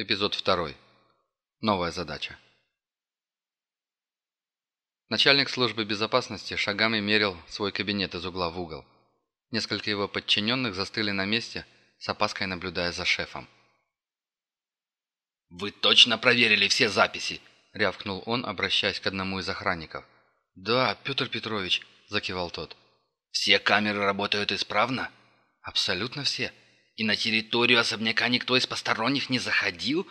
Эпизод 2. Новая задача. Начальник службы безопасности шагами мерил свой кабинет из угла в угол. Несколько его подчиненных застыли на месте, с опаской наблюдая за шефом. «Вы точно проверили все записи?» — рявкнул он, обращаясь к одному из охранников. «Да, Петр Петрович», — закивал тот. «Все камеры работают исправно?» «Абсолютно все. И на территорию особняка никто из посторонних не заходил?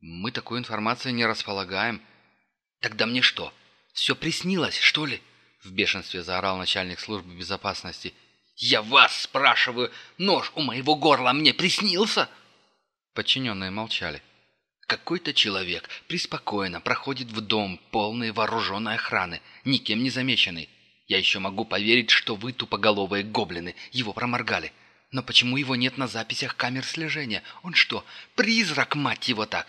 Мы такой информацией не располагаем. Тогда мне что, все приснилось, что ли? В бешенстве заорал начальник службы безопасности. Я вас спрашиваю, нож у моего горла мне приснился? Подчиненные молчали. Какой-то человек преспокойно проходит в дом, полный вооруженной охраны, никем не замеченный. Я еще могу поверить, что вы, тупоголовые гоблины, его проморгали. Но почему его нет на записях камер слежения? Он что, призрак, мать его так?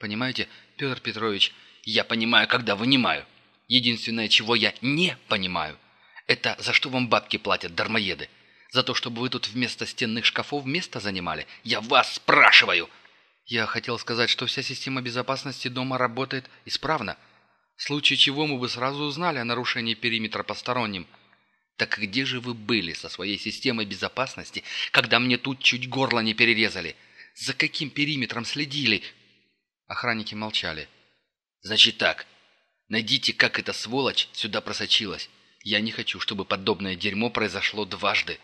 Понимаете, Петр Петрович, я понимаю, когда вынимаю. Единственное, чего я не понимаю, это за что вам бабки платят дармоеды? За то, чтобы вы тут вместо стенных шкафов место занимали? Я вас спрашиваю!» «Я хотел сказать, что вся система безопасности дома работает исправно, в случае чего мы бы сразу узнали о нарушении периметра посторонним». Так где же вы были со своей системой безопасности, когда мне тут чуть горло не перерезали? За каким периметром следили?» Охранники молчали. «Значит так. Найдите, как эта сволочь сюда просочилась. Я не хочу, чтобы подобное дерьмо произошло дважды».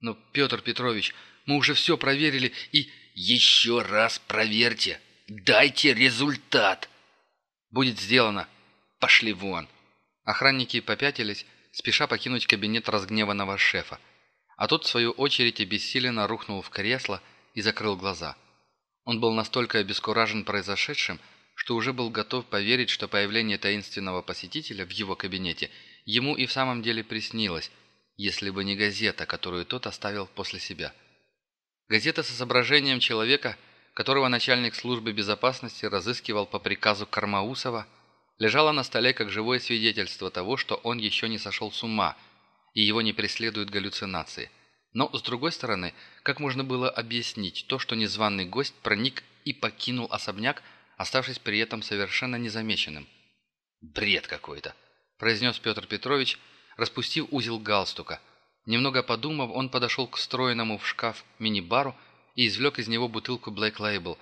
«Но, Петр Петрович, мы уже все проверили и...» «Еще раз проверьте. Дайте результат». «Будет сделано. Пошли вон». Охранники попятились, спеша покинуть кабинет разгневанного шефа. А тот, в свою очередь, обессиленно рухнул в кресло и закрыл глаза. Он был настолько обескуражен произошедшим, что уже был готов поверить, что появление таинственного посетителя в его кабинете ему и в самом деле приснилось, если бы не газета, которую тот оставил после себя. Газета с изображением человека, которого начальник службы безопасности разыскивал по приказу Кармаусова – лежала на столе как живое свидетельство того, что он еще не сошел с ума, и его не преследуют галлюцинации. Но, с другой стороны, как можно было объяснить то, что незваный гость проник и покинул особняк, оставшись при этом совершенно незамеченным? «Бред какой-то», – произнес Петр Петрович, распустив узел галстука. Немного подумав, он подошел к встроенному в шкаф мини-бару и извлек из него бутылку Black Label.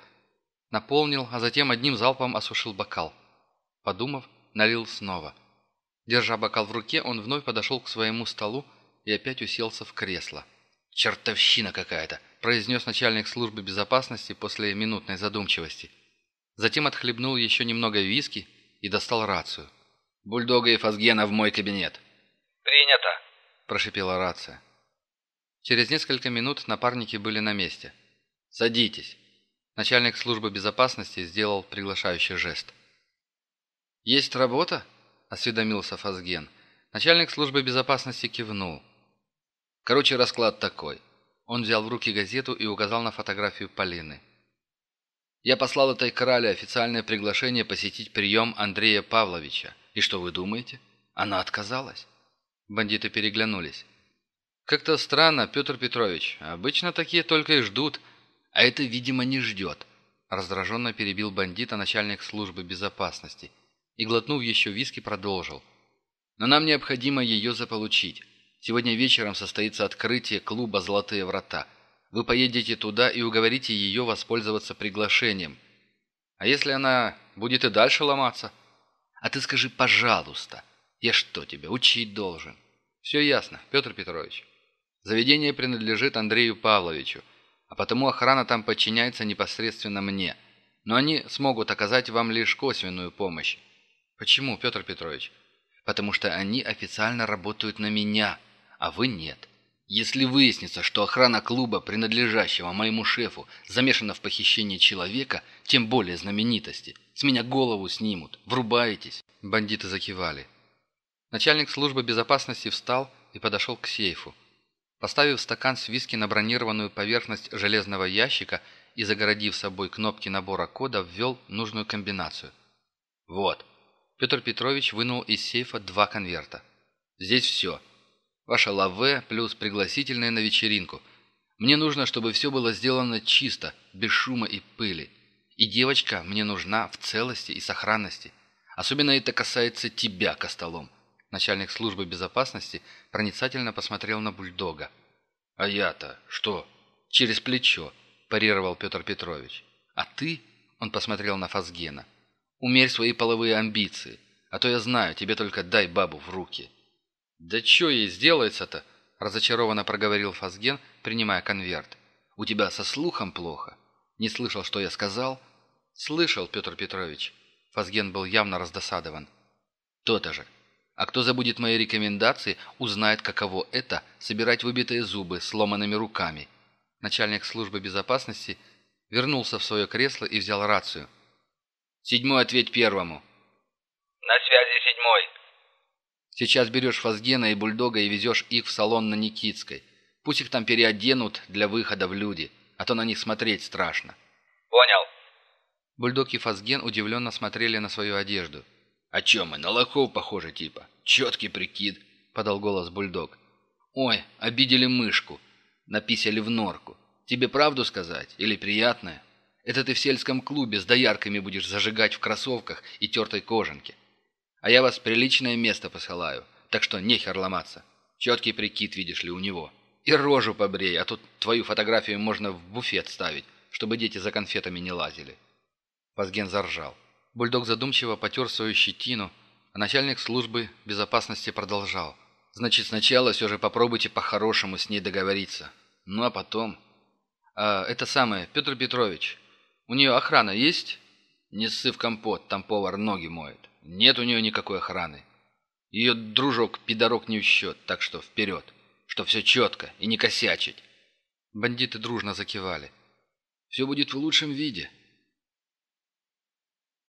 Наполнил, а затем одним залпом осушил бокал. Подумав, налил снова. Держа бокал в руке, он вновь подошел к своему столу и опять уселся в кресло. «Чертовщина какая-то!» – произнес начальник службы безопасности после минутной задумчивости. Затем отхлебнул еще немного виски и достал рацию. «Бульдога и Фазгена в мой кабинет». «Принято», – прошипела рация. Через несколько минут напарники были на месте. «Садитесь». Начальник службы безопасности сделал приглашающий жест. «Есть работа?» – осведомился Фазген. Начальник службы безопасности кивнул. Короче, расклад такой. Он взял в руки газету и указал на фотографию Полины. «Я послал этой корале официальное приглашение посетить прием Андрея Павловича. И что вы думаете? Она отказалась». Бандиты переглянулись. «Как-то странно, Петр Петрович. Обычно такие только и ждут. А это, видимо, не ждет». Раздраженно перебил бандита начальник службы безопасности – и, глотнув еще виски, продолжил. «Но нам необходимо ее заполучить. Сегодня вечером состоится открытие клуба «Золотые врата». Вы поедете туда и уговорите ее воспользоваться приглашением. А если она будет и дальше ломаться? А ты скажи «пожалуйста». Я что тебе, учить должен? Все ясно, Петр Петрович. Заведение принадлежит Андрею Павловичу, а потому охрана там подчиняется непосредственно мне. Но они смогут оказать вам лишь косвенную помощь. «Почему, Петр Петрович?» «Потому что они официально работают на меня, а вы нет. Если выяснится, что охрана клуба, принадлежащего моему шефу, замешана в похищении человека, тем более знаменитости, с меня голову снимут. Врубаетесь?» Бандиты закивали. Начальник службы безопасности встал и подошел к сейфу. Поставив стакан с виски на бронированную поверхность железного ящика и загородив собой кнопки набора кода, ввел нужную комбинацию. «Вот», Петр Петрович вынул из сейфа два конверта. «Здесь все. Ваша лаве плюс пригласительное на вечеринку. Мне нужно, чтобы все было сделано чисто, без шума и пыли. И девочка мне нужна в целости и сохранности. Особенно это касается тебя, Костолом. Начальник службы безопасности проницательно посмотрел на бульдога. «А я-то что?» «Через плечо», – парировал Петр Петрович. «А ты?» – он посмотрел на Фазгена. «Умерь свои половые амбиции, а то я знаю, тебе только дай бабу в руки». «Да что ей сделается-то?» – разочарованно проговорил Фазген, принимая конверт. «У тебя со слухом плохо. Не слышал, что я сказал?» «Слышал, Петр Петрович». Фазген был явно раздосадован. «То-то же. А кто забудет мои рекомендации, узнает, каково это – собирать выбитые зубы сломанными руками». Начальник службы безопасности вернулся в свое кресло и взял рацию. «Седьмой ответь первому». «На связи седьмой». «Сейчас берешь Фазгена и Бульдога и везешь их в салон на Никитской. Пусть их там переоденут для выхода в люди, а то на них смотреть страшно». «Понял». Бульдог и Фазген удивленно смотрели на свою одежду. «О чем мы? На лохов похоже типа. Четкий прикид», — подал голос Бульдог. «Ой, обидели мышку. Написали в норку. Тебе правду сказать? Или приятное? Это ты в сельском клубе с доярками будешь зажигать в кроссовках и тертой кожанке. А я вас приличное место посылаю, так что нехер ломаться. Четкий прикид, видишь ли, у него. И рожу побрей, а тут твою фотографию можно в буфет ставить, чтобы дети за конфетами не лазили». Вазген заржал. Бульдог задумчиво потер свою щетину, а начальник службы безопасности продолжал. «Значит, сначала все же попробуйте по-хорошему с ней договориться. Ну, а потом...» «А, это самое, Петр Петрович, у нее охрана есть?» «Не ссы в компот, там повар ноги моет. Нет у нее никакой охраны. Ее дружок-пидорок не в счет, так что вперед, что все четко и не косячить». Бандиты дружно закивали. «Все будет в лучшем виде»,